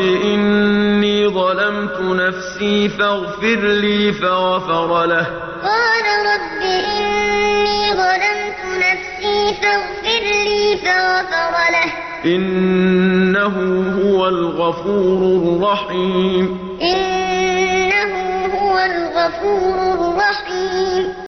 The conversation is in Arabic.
رب إني ظلمت نفسي فاغفر لي فغفر له. قال رب إني ظلمت نفسي فاغفر لي فغفر له. إنه هو الغفور الرحيم. إنه هو الغفور الرحيم.